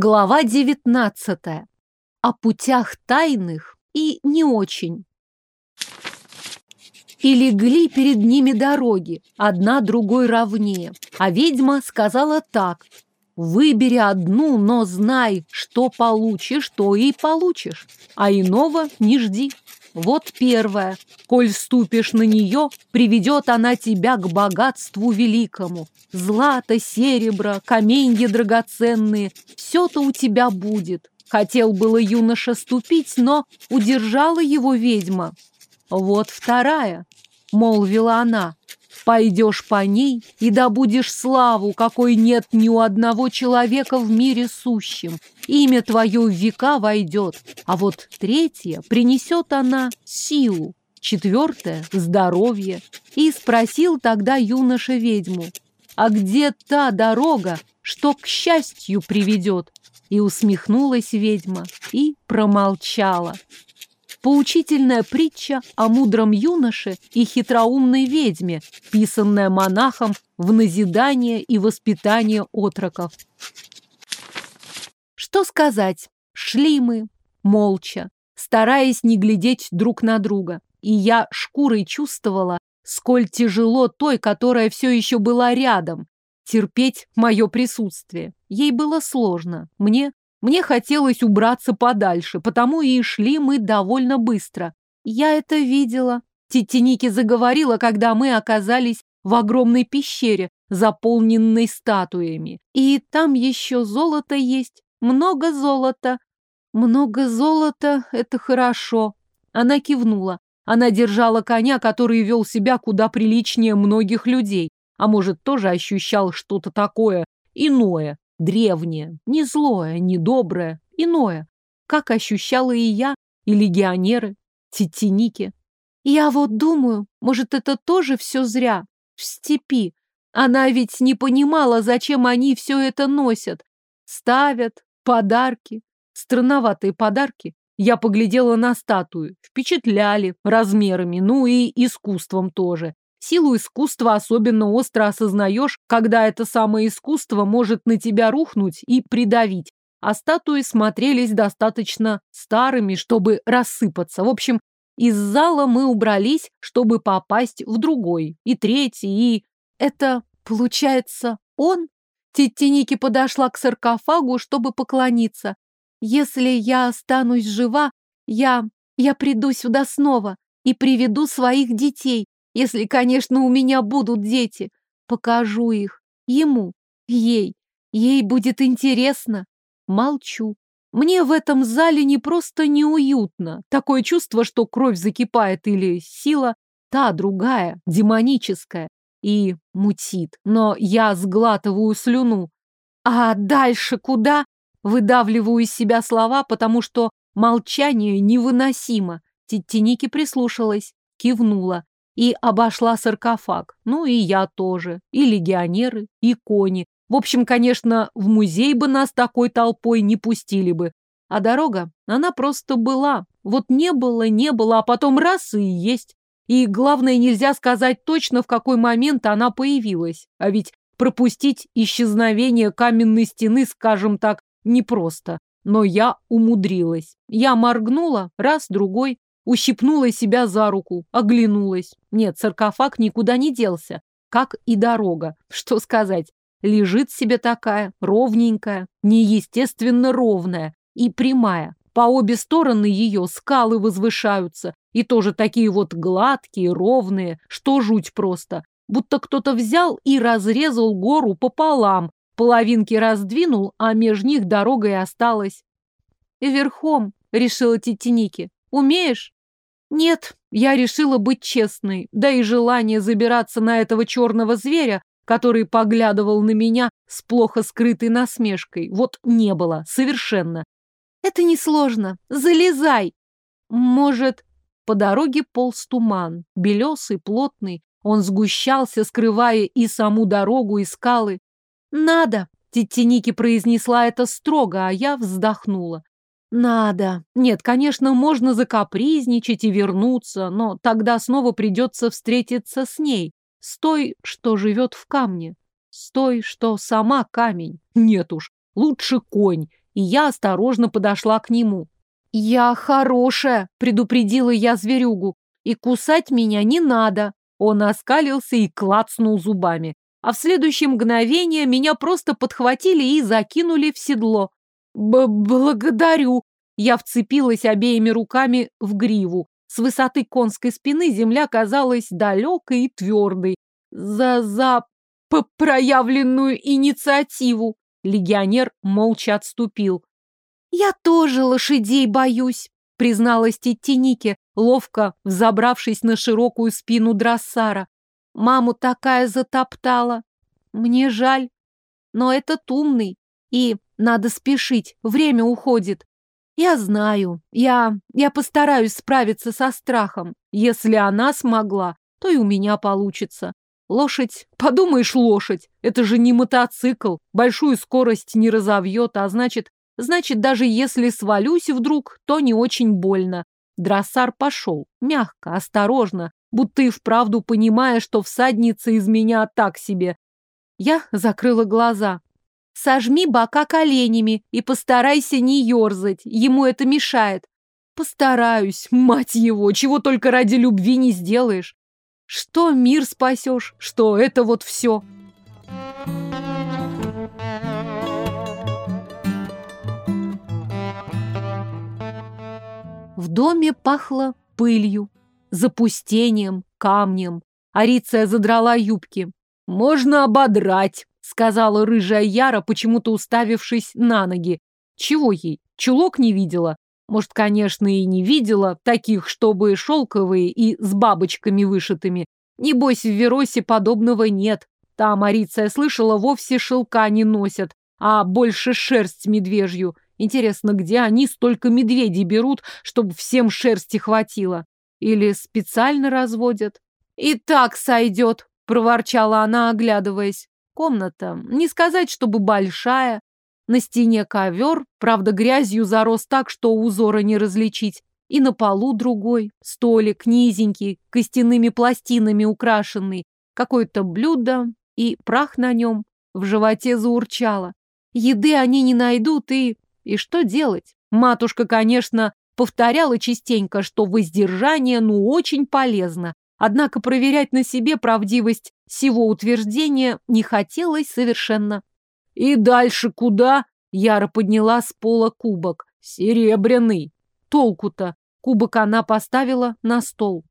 Глава девятнадцатая. О путях тайных и не очень. И легли перед ними дороги, одна другой равнее. А ведьма сказала так. Выбери одну, но знай, что получишь, то и получишь, а иного не жди. Вот первое. Коль ступишь на нее, приведет она тебя к богатству великому. Злато, серебро, каменья драгоценные – все-то у тебя будет. Хотел было юноша ступить, но удержала его ведьма. Вот вторая, молвила она. Пойдешь по ней и добудешь славу, какой нет ни у одного человека в мире сущем. Имя твое в века войдет. А вот третье принесет она силу, четвертое — здоровье. И спросил тогда юноша ведьму, а где та дорога, что к счастью приведет? И усмехнулась ведьма и промолчала. Поучительная притча о мудром юноше и хитроумной ведьме, писанная монахом в назидание и воспитание отроков. Что сказать? Шли мы молча, стараясь не глядеть друг на друга. И я шкурой чувствовала, сколь тяжело той, которая все еще была рядом, терпеть мое присутствие. Ей было сложно, мне мне хотелось убраться подальше, потому и шли мы довольно быстро. Я это видела. Тетя заговорила, когда мы оказались в огромной пещере, заполненной статуями. И там еще золото есть. Много золота. Много золота — это хорошо. Она кивнула. Она держала коня, который вел себя куда приличнее многих людей. А может, тоже ощущал что-то такое иное, Древнее, не злое, не доброе, иное. Как ощущала и я, и легионеры, тетеники. Я вот думаю, может, это тоже все зря, в степи. Она ведь не понимала, зачем они все это носят. Ставят подарки, странноватые подарки. Я поглядела на статую, впечатляли размерами, ну и искусством тоже. Силу искусства особенно остро осознаешь, когда это самое искусство может на тебя рухнуть и придавить. А статуи смотрелись достаточно старыми, чтобы рассыпаться. В общем, из зала мы убрались, чтобы попасть в другой, и третий, и... Это, получается, он? Тетя подошла к саркофагу, чтобы поклониться. Если я останусь жива, я... я приду сюда снова и приведу своих детей, если, конечно, у меня будут дети. Покажу их. Ему. Ей. Ей будет интересно. Молчу. Мне в этом зале не просто неуютно. Такое чувство, что кровь закипает или сила, та другая, демоническая, и мутит. Но я сглатываю слюну. А дальше куда? Выдавливаю из себя слова, потому что молчание невыносимо. Титтиники прислушалась, кивнула и обошла саркофаг. Ну и я тоже, и легионеры, и кони. В общем, конечно, в музей бы нас такой толпой не пустили бы. А дорога, она просто была. Вот не было, не было, а потом раз и есть. И главное, нельзя сказать точно, в какой момент она появилась. А ведь пропустить исчезновение каменной стены, скажем так, непросто. Но я умудрилась. Я моргнула, раз, другой, ущипнула себя за руку, оглянулась. Нет, саркофаг никуда не делся, как и дорога. Что сказать, лежит себе такая, ровненькая, неестественно ровная и прямая. По обе стороны ее скалы возвышаются, и тоже такие вот гладкие, ровные, что жуть просто. Будто кто-то взял и разрезал гору пополам, половинки раздвинул, а между них дорога и осталась. «Верхом», — решила Титиники, — «умеешь?» Нет, я решила быть честной, да и желание забираться на этого черного зверя, который поглядывал на меня с плохо скрытой насмешкой, вот не было, совершенно. Это несложно, залезай. Может, по дороге полз туман, белесый, плотный, он сгущался, скрывая и саму дорогу, и скалы. «Надо!» — тетя Ники произнесла это строго, а я вздохнула. Надо. Нет, конечно, можно закапризничать и вернуться, но тогда снова придется встретиться с ней, с той, что живет в камне, с той, что сама камень. Нет уж, лучше конь, и я осторожно подошла к нему. «Я хорошая», — предупредила я зверюгу, — «и кусать меня не надо». Он оскалился и клацнул зубами. А в следующее мгновение меня просто подхватили и закинули в седло. Б «Благодарю!» Я вцепилась обеими руками в гриву. С высоты конской спины земля казалась далекой и твердой. За за проявленную инициативу. Легионер молча отступил. «Я тоже лошадей боюсь», — призналась тетя Нике, ловко взобравшись на широкую спину Драссара. «Маму такая затоптала. Мне жаль, но этот умный, и надо спешить, время уходит. Я знаю, я... я постараюсь справиться со страхом. Если она смогла, то и у меня получится. Лошадь, подумаешь, лошадь, это же не мотоцикл, большую скорость не разовьет, а значит, значит, даже если свалюсь вдруг, то не очень больно. Дроссар пошел, мягко, осторожно, будто и вправду понимая, что всадница из меня так себе. Я закрыла глаза. Сожми бока коленями и постарайся не ерзать, ему это мешает. Постараюсь, мать его, чего только ради любви не сделаешь. Что мир спасешь, что это вот все. В доме пахло пылью, запустением, камнем. Ариция задрала юбки. «Можно ободрать», сказала рыжая Яра, почему-то уставившись на ноги. Чего ей? Чулок не видела? Может, конечно, и не видела, таких, чтобы шелковые и с бабочками вышитыми. Небось, в Веросе подобного нет. Там, Ариция слышала, вовсе шелка не носят, а больше шерсть медвежью. Интересно, где они столько медведей берут, чтобы всем шерсти хватило? Или специально разводят? «И так сойдет», — проворчала она, оглядываясь. Комната, не сказать, чтобы большая. На стене ковер, правда, грязью зарос так, что узора не различить. И на полу другой, столик низенький, костяными пластинами украшенный. Какое-то блюдо и прах на нем. В животе заурчало. Еды они не найдут и... И что делать? Матушка, конечно, повторяла частенько, что воздержание ну очень полезно. Однако проверять на себе правдивость сего утверждения не хотелось совершенно. «И дальше куда?» Яра подняла с пола кубок. «Серебряный». Толку-то. Кубок она поставила на стол.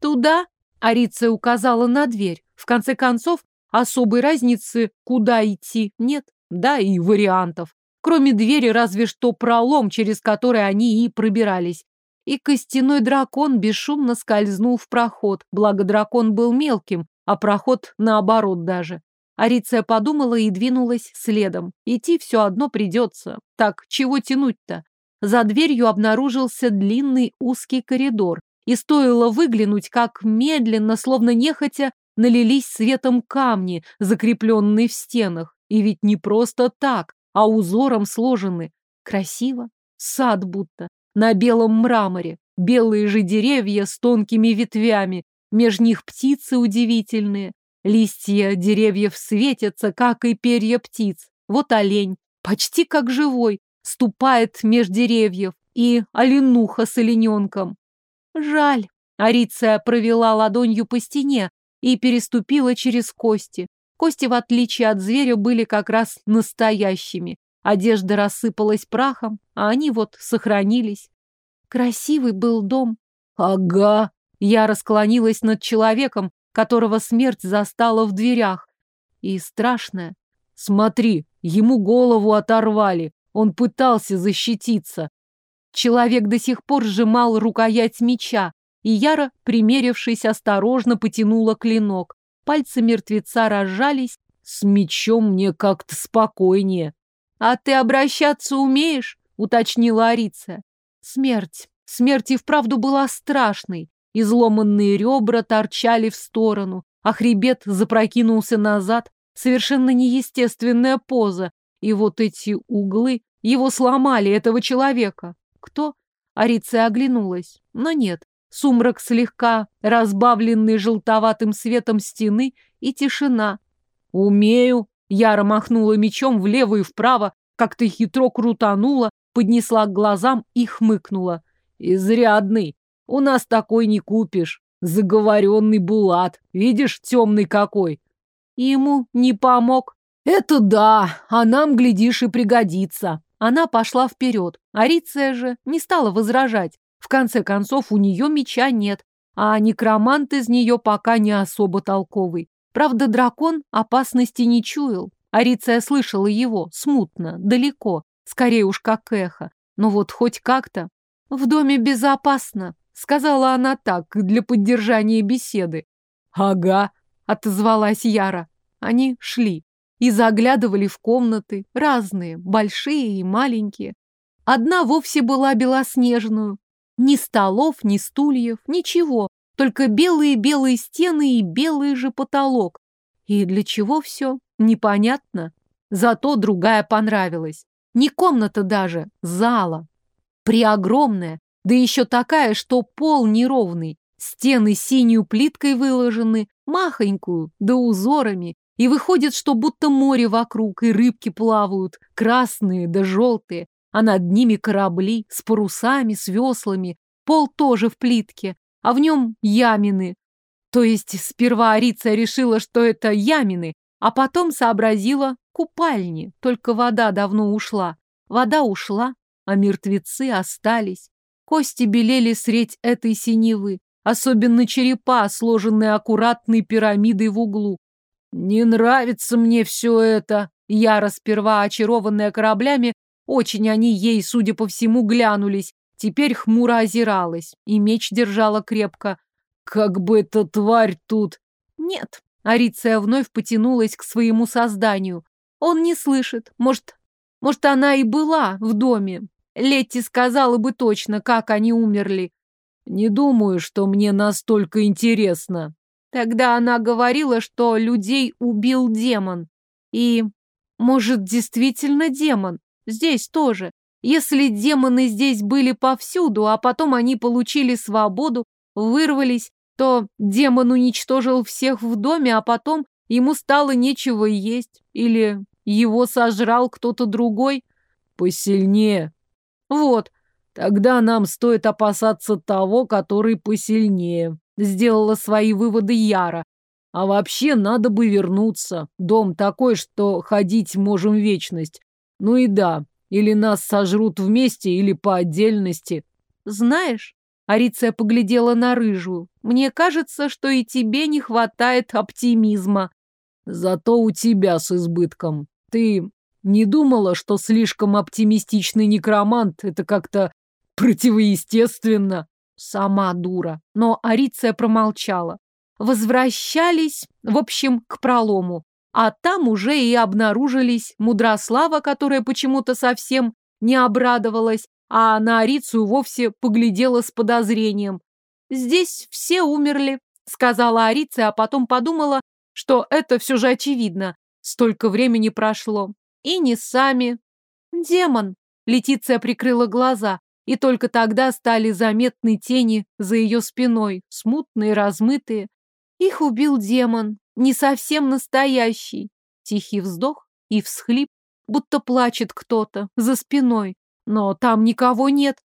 «Туда?» Ариция указала на дверь. В конце концов, особой разницы, куда идти, нет. Да, и вариантов. Кроме двери, разве что пролом, через который они и пробирались и костяной дракон бесшумно скользнул в проход, благо дракон был мелким, а проход наоборот даже. Ариция подумала и двинулась следом. Идти все одно придется. Так, чего тянуть-то? За дверью обнаружился длинный узкий коридор, и стоило выглянуть, как медленно, словно нехотя, налились светом камни, закрепленные в стенах. И ведь не просто так, а узором сложены. Красиво. Сад будто на белом мраморе, белые же деревья с тонкими ветвями, меж них птицы удивительные. Листья деревьев светятся, как и перья птиц. Вот олень, почти как живой, ступает меж деревьев, и оленуха с олененком. Жаль. Ариция провела ладонью по стене и переступила через кости. Кости, в отличие от зверя, были как раз настоящими. Одежда рассыпалась прахом, а они вот сохранились. Красивый был дом. Ага. Я расклонилась над человеком, которого смерть застала в дверях. И страшное. Смотри, ему голову оторвали. Он пытался защититься. Человек до сих пор сжимал рукоять меча, и Яра, примерившись, осторожно потянула клинок. Пальцы мертвеца разжались. С мечом мне как-то спокойнее. «А ты обращаться умеешь?» — уточнила Ариция. Смерть. Смерть и вправду была страшной. Изломанные ребра торчали в сторону, а хребет запрокинулся назад. Совершенно неестественная поза. И вот эти углы его сломали, этого человека. Кто? Ариция оглянулась. Но нет. Сумрак слегка разбавленный желтоватым светом стены и тишина. «Умею», Яра махнула мечом влево и вправо, как-то хитро крутанула, поднесла к глазам и хмыкнула. Изрядный. У нас такой не купишь. Заговоренный Булат. Видишь, темный какой. Ему не помог. Это да, а нам, глядишь, и пригодится. Она пошла вперед. Ариция же не стала возражать. В конце концов, у нее меча нет, а некромант из нее пока не особо толковый. Правда, дракон опасности не чуял. Ариция слышала его, смутно, далеко, скорее уж как эхо. Но вот хоть как-то. В доме безопасно, сказала она так, для поддержания беседы. Ага, отозвалась Яра. Они шли и заглядывали в комнаты, разные, большие и маленькие. Одна вовсе была белоснежную. Ни столов, ни стульев, ничего, только белые-белые стены и белый же потолок. И для чего все? Непонятно. Зато другая понравилась. Не комната даже, зала. Преогромная, да еще такая, что пол неровный. Стены синюю плиткой выложены, махонькую, да узорами. И выходит, что будто море вокруг, и рыбки плавают, красные да желтые, а над ними корабли с парусами, с веслами. Пол тоже в плитке, а в нем ямины. То есть сперва Арица решила, что это ямины, а потом сообразила купальни, только вода давно ушла. Вода ушла, а мертвецы остались. Кости белели средь этой синевы, особенно черепа, сложенные аккуратной пирамидой в углу. «Не нравится мне все это!» Яра, сперва очарованная кораблями, очень они ей, судя по всему, глянулись. Теперь хмуро озиралась и меч держала крепко. «Как бы эта тварь тут...» «Нет, Ариция вновь потянулась к своему созданию. Он не слышит. Может, может, она и была в доме. Летти сказала бы точно, как они умерли. Не думаю, что мне настолько интересно. Тогда она говорила, что людей убил демон. И, может, действительно демон. Здесь тоже. Если демоны здесь были повсюду, а потом они получили свободу, вырвались, то демон уничтожил всех в доме, а потом ему стало нечего есть. Или его сожрал кто-то другой. Посильнее. Вот. Тогда нам стоит опасаться того, который посильнее. Сделала свои выводы Яра. А вообще надо бы вернуться. Дом такой, что ходить можем вечность. Ну и да, или нас сожрут вместе, или по отдельности. Знаешь, Ариция поглядела на рыжую. Мне кажется, что и тебе не хватает оптимизма. Зато у тебя с избытком. Ты не думала, что слишком оптимистичный некромант — это как-то противоестественно? Сама дура. Но Ариция промолчала. Возвращались, в общем, к пролому. А там уже и обнаружились Мудрослава, которая почему-то совсем не обрадовалась, а на Арицию вовсе поглядела с подозрением. «Здесь все умерли», — сказала Ариция, а потом подумала, что это все же очевидно. Столько времени прошло. И не сами. «Демон!» — Летиция прикрыла глаза, и только тогда стали заметны тени за ее спиной, смутные, размытые. Их убил демон, не совсем настоящий. Тихий вздох и всхлип, будто плачет кто-то за спиной. Но там никого нет.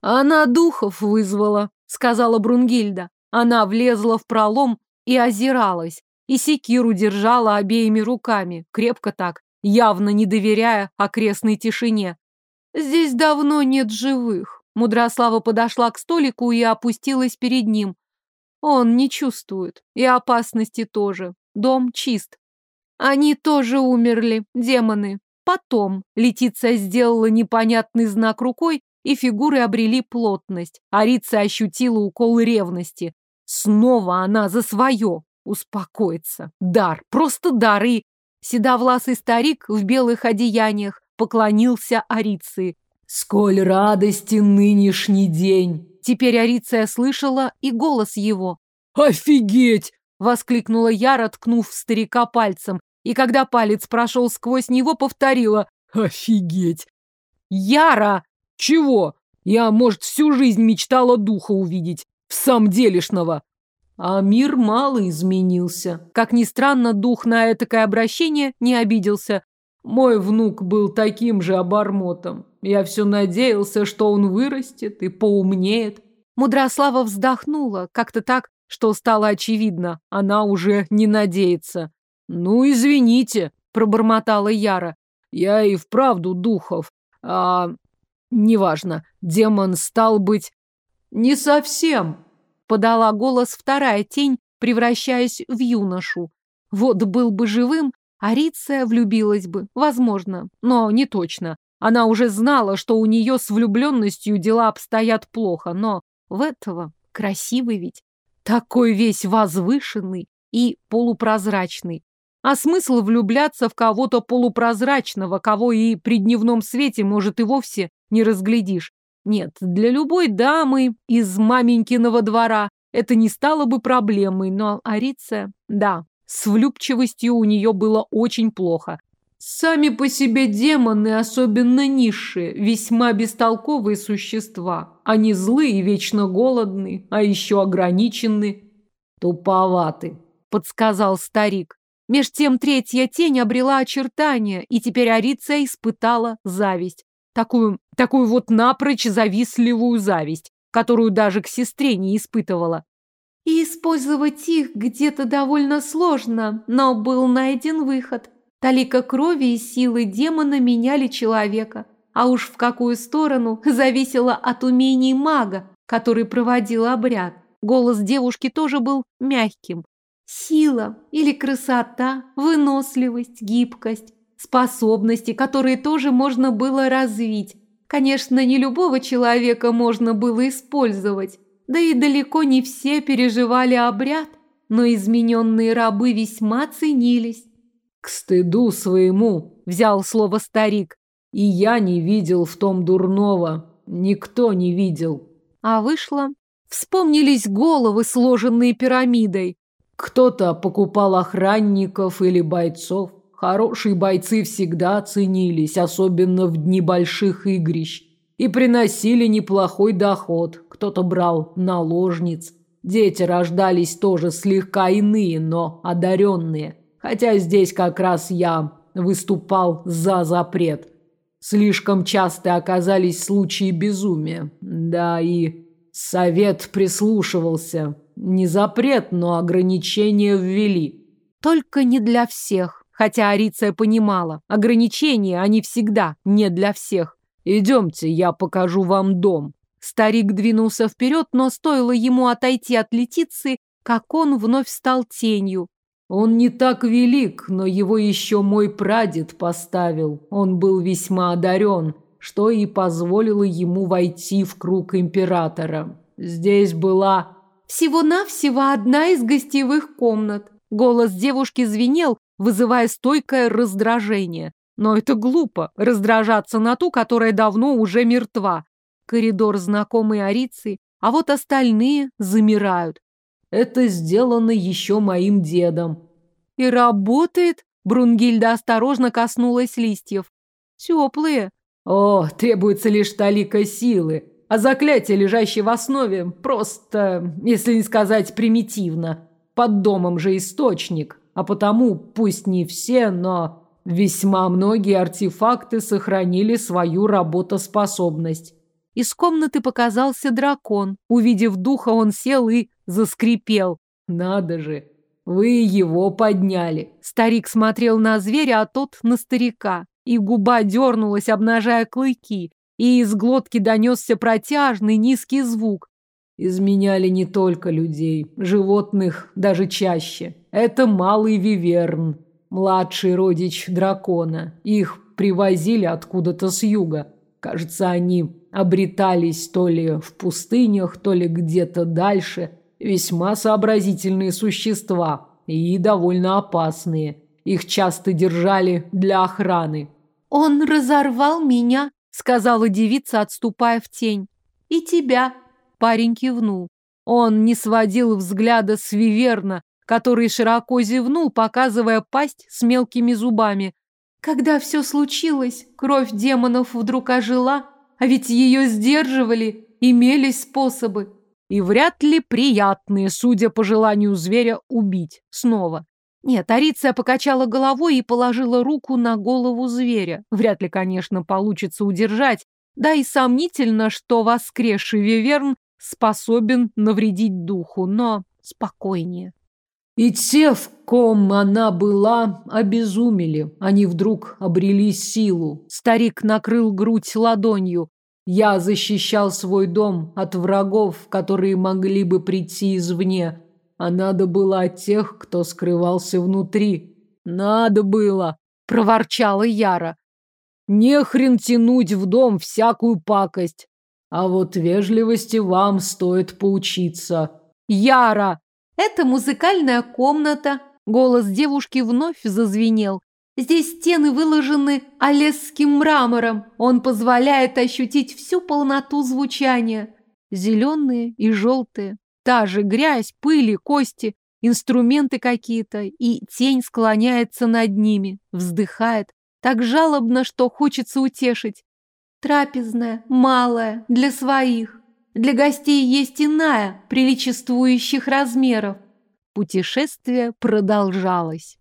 Она духов вызвала, сказала Брунгильда. Она влезла в пролом и озиралась, и секиру держала обеими руками, крепко так, явно не доверяя окрестной тишине. Здесь давно нет живых. Мудрослава подошла к столику и опустилась перед ним. Он не чувствует. И опасности тоже. Дом чист. Они тоже умерли, демоны. Потом Летиция сделала непонятный знак рукой, и фигуры обрели плотность. Арица ощутила укол ревности. Снова она за свое. Успокоиться. Дар, просто дар. И седовласый старик в белых одеяниях поклонился Ариции. «Сколь радости нынешний день!» Теперь Ариция слышала и голос его. «Офигеть!» — воскликнула Яра, ткнув старика пальцем и когда палец прошел сквозь него, повторила «Офигеть!» «Яра!» «Чего? Я, может, всю жизнь мечтала духа увидеть, в самом делешного!» А мир мало изменился. Как ни странно, дух на этакое обращение не обиделся. Мой внук был таким же обормотом. Я все надеялся, что он вырастет и поумнеет. Мудрослава вздохнула, как-то так, что стало очевидно. Она уже не надеется. «Ну, извините», – пробормотала Яра. «Я и вправду духов. А... неважно, демон стал быть...» «Не совсем», – подала голос вторая тень, превращаясь в юношу. Вот был бы живым, Ариция влюбилась бы, возможно, но не точно. Она уже знала, что у нее с влюбленностью дела обстоят плохо, но в этого красивый ведь. Такой весь возвышенный и полупрозрачный. А смысл влюбляться в кого-то полупрозрачного, кого и при дневном свете, может, и вовсе не разглядишь. Нет, для любой дамы из маменькиного двора это не стало бы проблемой, но Ариция, да, с влюбчивостью у нее было очень плохо. Сами по себе демоны, особенно низшие, весьма бестолковые существа. Они злые и вечно голодны, а еще ограничены. Туповаты, подсказал старик. Меж тем третья тень обрела очертания, и теперь Ариция испытала зависть. Такую, такую вот напрочь завистливую зависть, которую даже к сестре не испытывала. И использовать их где-то довольно сложно, но был найден выход. Талика крови и силы демона меняли человека, а уж в какую сторону зависело от умений мага, который проводил обряд. Голос девушки тоже был мягким. Сила или красота, выносливость, гибкость, способности, которые тоже можно было развить. Конечно, не любого человека можно было использовать, да и далеко не все переживали обряд, но измененные рабы весьма ценились. «К стыду своему», — взял слово старик, — «и я не видел в том дурного, никто не видел». А вышло. Вспомнились головы, сложенные пирамидой. Кто-то покупал охранников или бойцов. Хорошие бойцы всегда ценились, особенно в дни больших игрищ, и приносили неплохой доход кто-то брал наложниц. Дети рождались тоже слегка иные, но одаренные. Хотя здесь как раз я выступал за запрет. Слишком часто оказались случаи безумия. Да и совет прислушивался. Не запрет, но ограничения ввели. Только не для всех. Хотя Ариция понимала, ограничения они всегда не для всех. Идемте, я покажу вам дом. Старик двинулся вперед, но стоило ему отойти от Летиции, как он вновь стал тенью. Он не так велик, но его еще мой прадед поставил. Он был весьма одарен, что и позволило ему войти в круг императора. Здесь была... Всего-навсего одна из гостевых комнат. Голос девушки звенел, вызывая стойкое раздражение. Но это глупо, раздражаться на ту, которая давно уже мертва. Коридор знакомый Арицы, а вот остальные замирают. Это сделано еще моим дедом. И работает? Брунгильда осторожно коснулась листьев. Теплые. О, требуется лишь талика силы. А заклятие, лежащее в основе, просто, если не сказать примитивно. Под домом же источник. А потому, пусть не все, но весьма многие артефакты сохранили свою работоспособность. Из комнаты показался дракон. Увидев духа, он сел и заскрипел. «Надо же! Вы его подняли!» Старик смотрел на зверя, а тот на старика. И губа дернулась, обнажая клыки. И из глотки донесся протяжный низкий звук. Изменяли не только людей, животных даже чаще. Это малый виверн, младший родич дракона. Их привозили откуда-то с юга. Кажется, они обретались то ли в пустынях, то ли где-то дальше. Весьма сообразительные существа и довольно опасные. Их часто держали для охраны. «Он разорвал меня», — сказала девица, отступая в тень. «И тебя», — парень кивнул. Он не сводил взгляда с Виверна, который широко зевнул, показывая пасть с мелкими зубами. Когда все случилось, кровь демонов вдруг ожила, а ведь ее сдерживали, имелись способы. И вряд ли приятные, судя по желанию зверя, убить снова. Нет, Ариция покачала головой и положила руку на голову зверя. Вряд ли, конечно, получится удержать. Да и сомнительно, что воскресший Виверн способен навредить духу, но спокойнее. И те, в ком она была, обезумели. Они вдруг обрели силу. Старик накрыл грудь ладонью. Я защищал свой дом от врагов, которые могли бы прийти извне. А надо было от тех, кто скрывался внутри. Надо было, проворчала Яра. Не хрен тянуть в дом всякую пакость. А вот вежливости вам стоит поучиться. Яра! Это музыкальная комната. Голос девушки вновь зазвенел. Здесь стены выложены олесским мрамором. Он позволяет ощутить всю полноту звучания. Зеленые и желтые. Та же грязь, пыли, кости, инструменты какие-то, и тень склоняется над ними, вздыхает, так жалобно, что хочется утешить. Трапезная, малая, для своих. Для гостей есть иная, приличествующих размеров. Путешествие продолжалось.